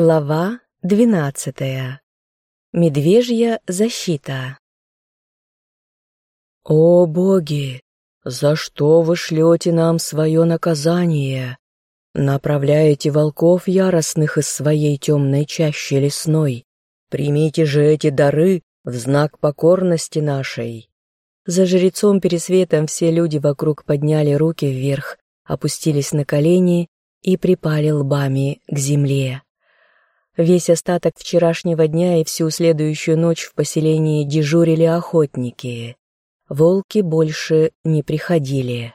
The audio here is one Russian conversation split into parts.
Глава двенадцатая. Медвежья защита. «О боги! За что вы шлете нам свое наказание? Направляете волков яростных из своей темной чащи лесной. Примите же эти дары в знак покорности нашей». За жрецом Пересветом все люди вокруг подняли руки вверх, опустились на колени и припали лбами к земле. Весь остаток вчерашнего дня и всю следующую ночь в поселении дежурили охотники. Волки больше не приходили.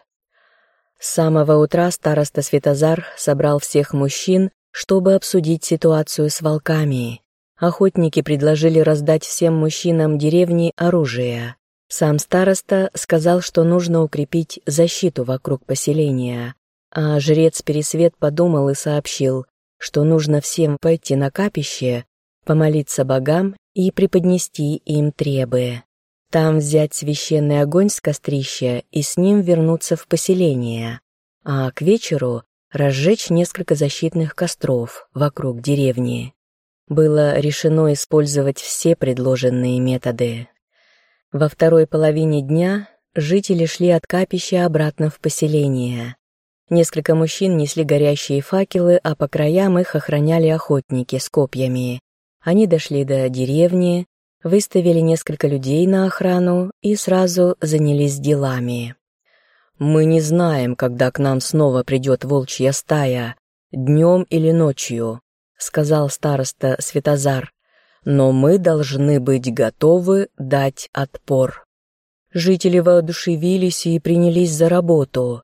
С самого утра староста Светозар собрал всех мужчин, чтобы обсудить ситуацию с волками. Охотники предложили раздать всем мужчинам деревни оружие. Сам староста сказал, что нужно укрепить защиту вокруг поселения, а жрец Пересвет подумал и сообщил, что нужно всем пойти на капище, помолиться богам и преподнести им требы. Там взять священный огонь с кострища и с ним вернуться в поселение, а к вечеру разжечь несколько защитных костров вокруг деревни. Было решено использовать все предложенные методы. Во второй половине дня жители шли от капища обратно в поселение. Несколько мужчин несли горящие факелы, а по краям их охраняли охотники с копьями. Они дошли до деревни, выставили несколько людей на охрану и сразу занялись делами. «Мы не знаем, когда к нам снова придет волчья стая, днем или ночью», — сказал староста Светозар, «но мы должны быть готовы дать отпор». Жители воодушевились и принялись за работу.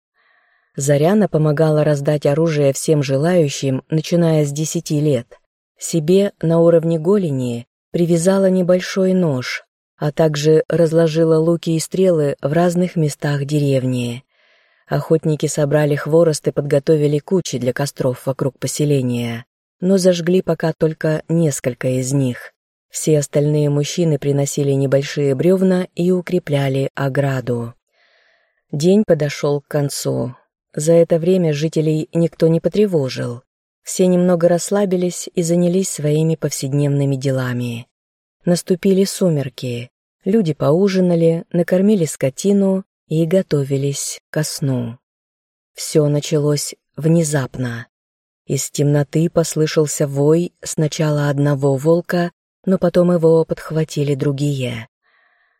Заряна помогала раздать оружие всем желающим, начиная с десяти лет. Себе на уровне голени привязала небольшой нож, а также разложила луки и стрелы в разных местах деревни. Охотники собрали хворост и подготовили кучи для костров вокруг поселения, но зажгли пока только несколько из них. Все остальные мужчины приносили небольшие бревна и укрепляли ограду. День подошел к концу. За это время жителей никто не потревожил. Все немного расслабились и занялись своими повседневными делами. Наступили сумерки. Люди поужинали, накормили скотину и готовились ко сну. Все началось внезапно. Из темноты послышался вой сначала одного волка, но потом его подхватили другие.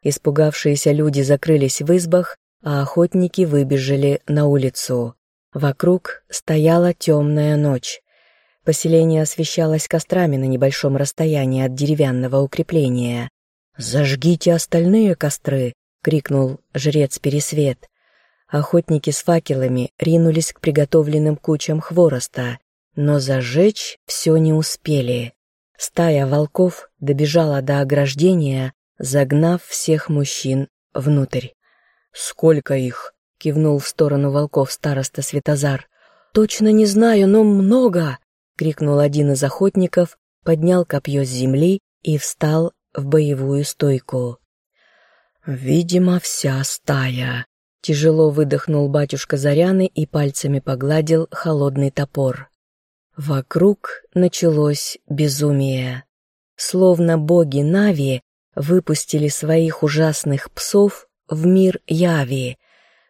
Испугавшиеся люди закрылись в избах а охотники выбежали на улицу. Вокруг стояла темная ночь. Поселение освещалось кострами на небольшом расстоянии от деревянного укрепления. «Зажгите остальные костры!» — крикнул жрец Пересвет. Охотники с факелами ринулись к приготовленным кучам хвороста, но зажечь все не успели. Стая волков добежала до ограждения, загнав всех мужчин внутрь. «Сколько их?» — кивнул в сторону волков староста Светозар. «Точно не знаю, но много!» — крикнул один из охотников, поднял копье с земли и встал в боевую стойку. «Видимо, вся стая», — тяжело выдохнул батюшка Заряны и пальцами погладил холодный топор. Вокруг началось безумие. Словно боги Нави выпустили своих ужасных псов в мир яви.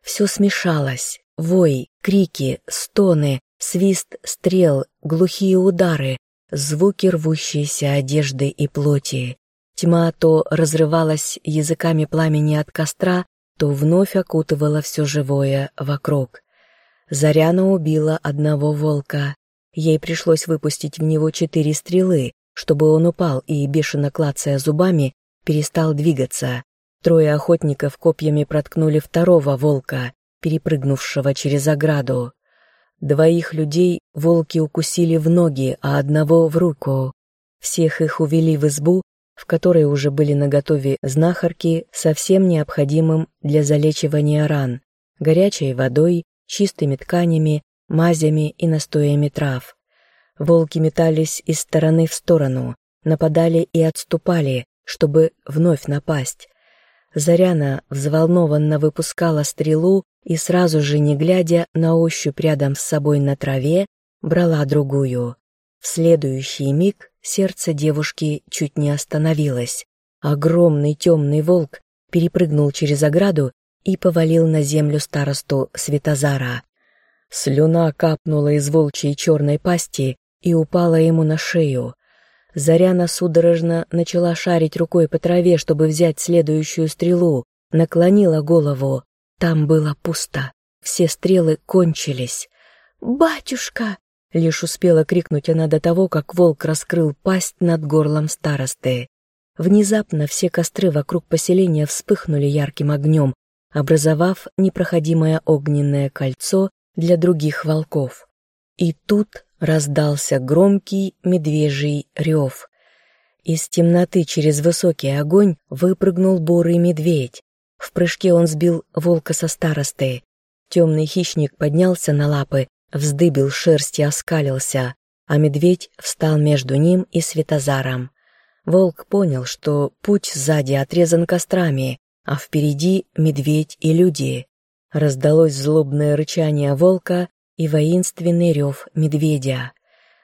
Все смешалось. Вой, крики, стоны, свист стрел, глухие удары, звуки рвущейся одежды и плоти. Тьма то разрывалась языками пламени от костра, то вновь окутывала все живое вокруг. Заряна убила одного волка. Ей пришлось выпустить в него четыре стрелы, чтобы он упал и, бешено клацая зубами, перестал двигаться. Трое охотников копьями проткнули второго волка, перепрыгнувшего через ограду. Двоих людей волки укусили в ноги, а одного в руку. Всех их увели в избу, в которой уже были наготове знахарки со всем необходимым для залечивания ран, горячей водой, чистыми тканями, мазями и настоями трав. Волки метались из стороны в сторону, нападали и отступали, чтобы вновь напасть. Заряна взволнованно выпускала стрелу и сразу же, не глядя на ощупь рядом с собой на траве, брала другую. В следующий миг сердце девушки чуть не остановилось. Огромный темный волк перепрыгнул через ограду и повалил на землю старосту Светозара. Слюна капнула из волчьей черной пасти и упала ему на шею. Заряна судорожно начала шарить рукой по траве, чтобы взять следующую стрелу, наклонила голову. Там было пусто, все стрелы кончились. «Батюшка!» — лишь успела крикнуть она до того, как волк раскрыл пасть над горлом старосты. Внезапно все костры вокруг поселения вспыхнули ярким огнем, образовав непроходимое огненное кольцо для других волков. И тут раздался громкий медвежий рев. Из темноты через высокий огонь выпрыгнул бурый медведь. В прыжке он сбил волка со старостой. Темный хищник поднялся на лапы, вздыбил шерсть и оскалился, а медведь встал между ним и Светозаром. Волк понял, что путь сзади отрезан кострами, а впереди медведь и люди. Раздалось злобное рычание волка и воинственный рев медведя.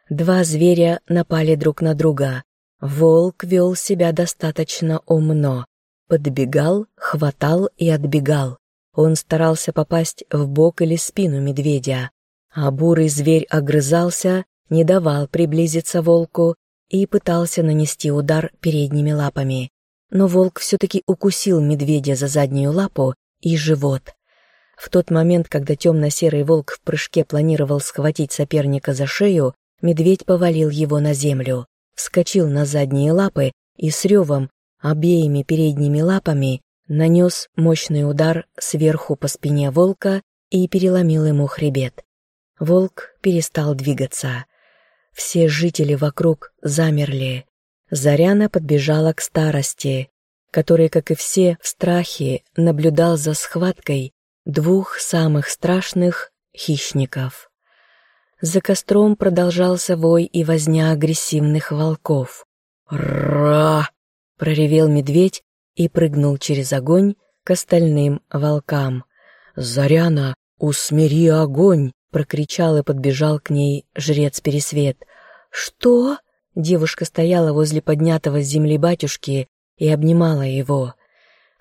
Два зверя напали друг на друга. Волк вел себя достаточно умно. Подбегал, хватал и отбегал. Он старался попасть в бок или спину медведя. А бурый зверь огрызался, не давал приблизиться волку и пытался нанести удар передними лапами. Но волк все-таки укусил медведя за заднюю лапу и живот. В тот момент, когда темно-серый волк в прыжке планировал схватить соперника за шею, медведь повалил его на землю, вскочил на задние лапы и с ревом, обеими передними лапами, нанес мощный удар сверху по спине волка и переломил ему хребет. Волк перестал двигаться. Все жители вокруг замерли. Заряна подбежала к старости, который, как и все, в страхе наблюдал за схваткой двух самых страшных хищников. За костром продолжался вой и возня агрессивных волков. «Ра!» — проревел медведь и прыгнул через огонь к остальным волкам. «Заряна, усмири огонь!» — прокричал и подбежал к ней жрец Пересвет. «Что?» — девушка стояла возле поднятого с земли батюшки и обнимала его.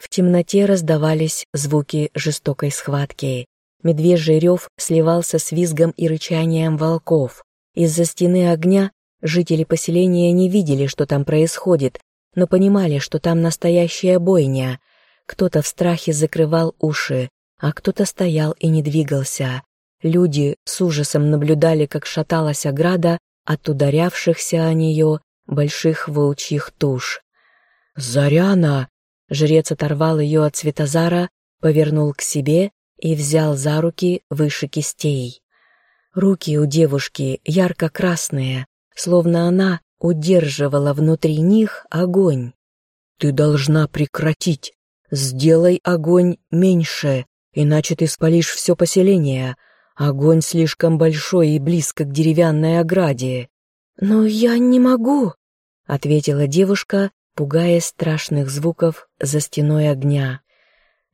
В темноте раздавались звуки жестокой схватки. Медвежий рев сливался с визгом и рычанием волков. Из-за стены огня жители поселения не видели, что там происходит, но понимали, что там настоящая бойня. Кто-то в страхе закрывал уши, а кто-то стоял и не двигался. Люди с ужасом наблюдали, как шаталась ограда от ударявшихся о нее больших волчьих туш. «Заряна!» Жрец оторвал ее от Светозара, повернул к себе и взял за руки выше кистей. Руки у девушки ярко-красные, словно она удерживала внутри них огонь. «Ты должна прекратить. Сделай огонь меньше, иначе ты спалишь все поселение. Огонь слишком большой и близко к деревянной ограде». «Но я не могу», — ответила девушка, пугаясь страшных звуков за стеной огня.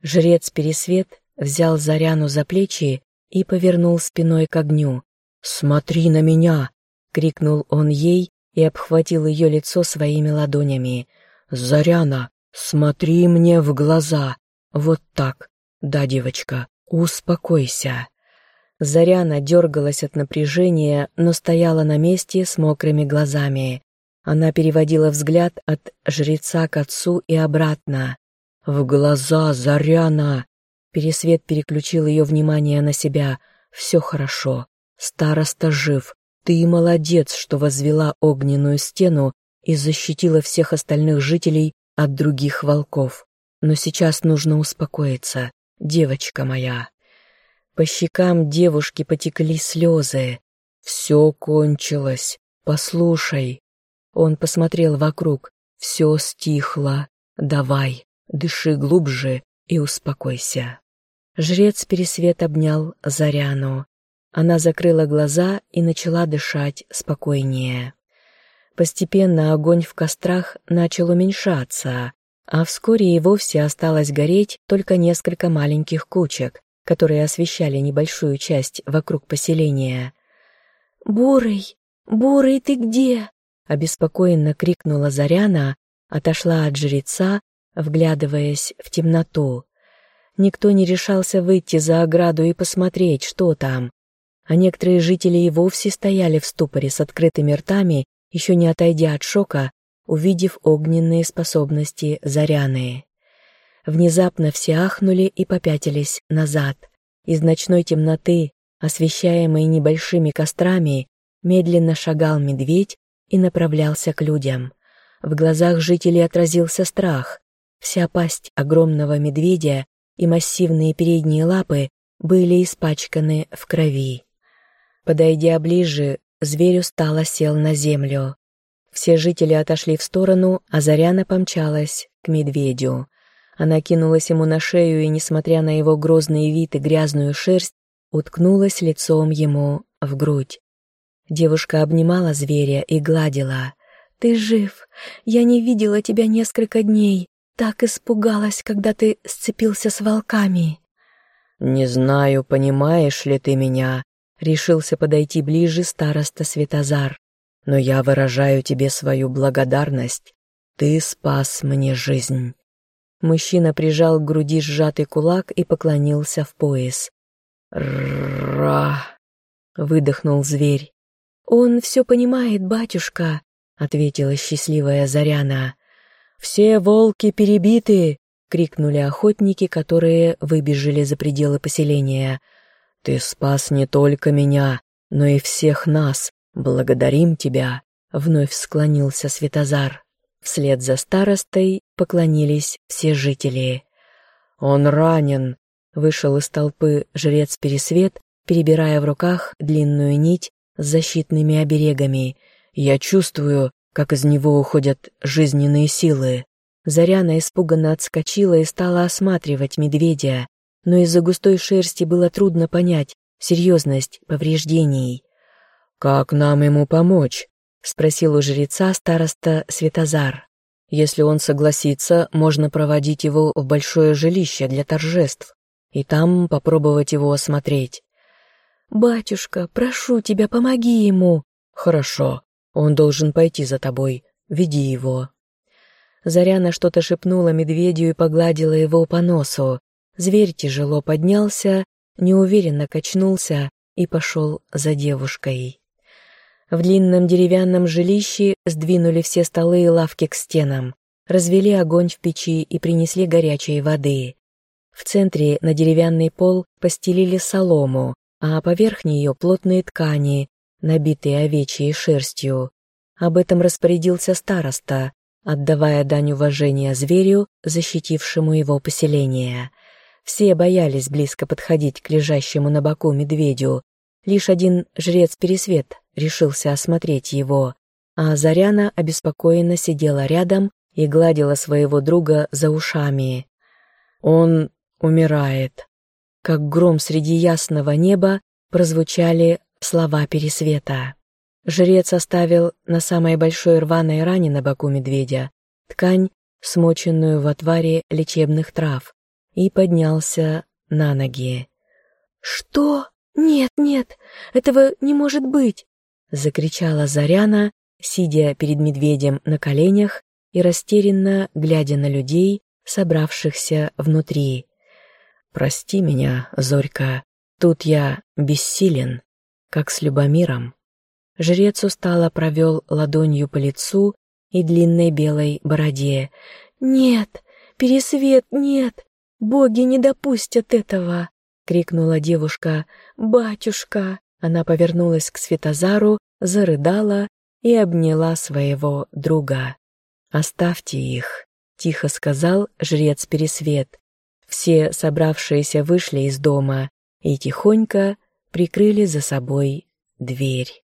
Жрец Пересвет взял Заряну за плечи и повернул спиной к огню. «Смотри на меня!» — крикнул он ей и обхватил ее лицо своими ладонями. «Заряна, смотри мне в глаза! Вот так! Да, девочка, успокойся!» Заряна дергалась от напряжения, но стояла на месте с мокрыми глазами. Она переводила взгляд от жреца к отцу и обратно. «В глаза, Заряна!» Пересвет переключил ее внимание на себя. «Все хорошо. Староста жив. Ты молодец, что возвела огненную стену и защитила всех остальных жителей от других волков. Но сейчас нужно успокоиться, девочка моя». По щекам девушки потекли слезы. «Все кончилось. Послушай, он посмотрел вокруг. Все стихло. Давай, дыши глубже и успокойся. Жрец Пересвет обнял Заряну. Она закрыла глаза и начала дышать спокойнее. Постепенно огонь в кострах начал уменьшаться, а вскоре и вовсе осталось гореть только несколько маленьких кучек, которые освещали небольшую часть вокруг поселения. «Бурый, Бурый, ты где?» Обеспокоенно крикнула Заряна, отошла от жреца, вглядываясь в темноту. Никто не решался выйти за ограду и посмотреть, что там. А некоторые жители и вовсе стояли в ступоре с открытыми ртами, еще не отойдя от шока, увидев огненные способности Заряны. Внезапно все ахнули и попятились назад. Из ночной темноты, освещаемой небольшими кострами, медленно шагал медведь и направлялся к людям. В глазах жителей отразился страх. Вся пасть огромного медведя и массивные передние лапы были испачканы в крови. Подойдя ближе, зверь устало сел на землю. Все жители отошли в сторону, а Заряна помчалась к медведю. Она кинулась ему на шею и, несмотря на его грозный вид и грязную шерсть, уткнулась лицом ему в грудь. Девушка обнимала зверя и гладила. «Ты жив. Я не видела тебя несколько дней. Так испугалась, когда ты сцепился с волками». «Не знаю, понимаешь ли ты меня», — решился подойти ближе староста Светозар. «Но я выражаю тебе свою благодарность. Ты спас мне жизнь». Мужчина прижал к груди сжатый кулак и поклонился в пояс. «Ра!» — выдохнул зверь. «Он все понимает, батюшка», — ответила счастливая Заряна. «Все волки перебиты!» — крикнули охотники, которые выбежали за пределы поселения. «Ты спас не только меня, но и всех нас. Благодарим тебя!» — вновь склонился Светозар. Вслед за старостой поклонились все жители. «Он ранен!» — вышел из толпы жрец Пересвет, перебирая в руках длинную нить с защитными оберегами. «Я чувствую, как из него уходят жизненные силы». Заряна испуганно отскочила и стала осматривать медведя, но из-за густой шерсти было трудно понять серьезность повреждений. «Как нам ему помочь?» — спросил у жреца староста Светозар. «Если он согласится, можно проводить его в большое жилище для торжеств и там попробовать его осмотреть». «Батюшка, прошу тебя, помоги ему!» «Хорошо, он должен пойти за тобой. Веди его». Заряна что-то шепнула медведю и погладила его по носу. Зверь тяжело поднялся, неуверенно качнулся и пошел за девушкой. В длинном деревянном жилище сдвинули все столы и лавки к стенам, развели огонь в печи и принесли горячей воды. В центре на деревянный пол постелили солому, а поверх нее плотные ткани, набитые овечьей шерстью. Об этом распорядился староста, отдавая дань уважения зверю, защитившему его поселение. Все боялись близко подходить к лежащему на боку медведю, Лишь один жрец Пересвет решился осмотреть его, а Заряна обеспокоенно сидела рядом и гладила своего друга за ушами. «Он умирает». Как гром среди ясного неба прозвучали слова Пересвета. Жрец оставил на самой большой рваной ране на боку медведя ткань, смоченную в отваре лечебных трав, и поднялся на ноги. «Что?» «Нет, нет, этого не может быть!» — закричала Заряна, сидя перед медведем на коленях и растерянно глядя на людей, собравшихся внутри. «Прости меня, Зорька, тут я бессилен, как с Любомиром». Жрец устало провел ладонью по лицу и длинной белой бороде. «Нет, Пересвет, нет! Боги не допустят этого!» — крикнула девушка. «Батюшка!» Она повернулась к Светозару, зарыдала и обняла своего друга. «Оставьте их», — тихо сказал жрец Пересвет. Все собравшиеся вышли из дома и тихонько прикрыли за собой дверь.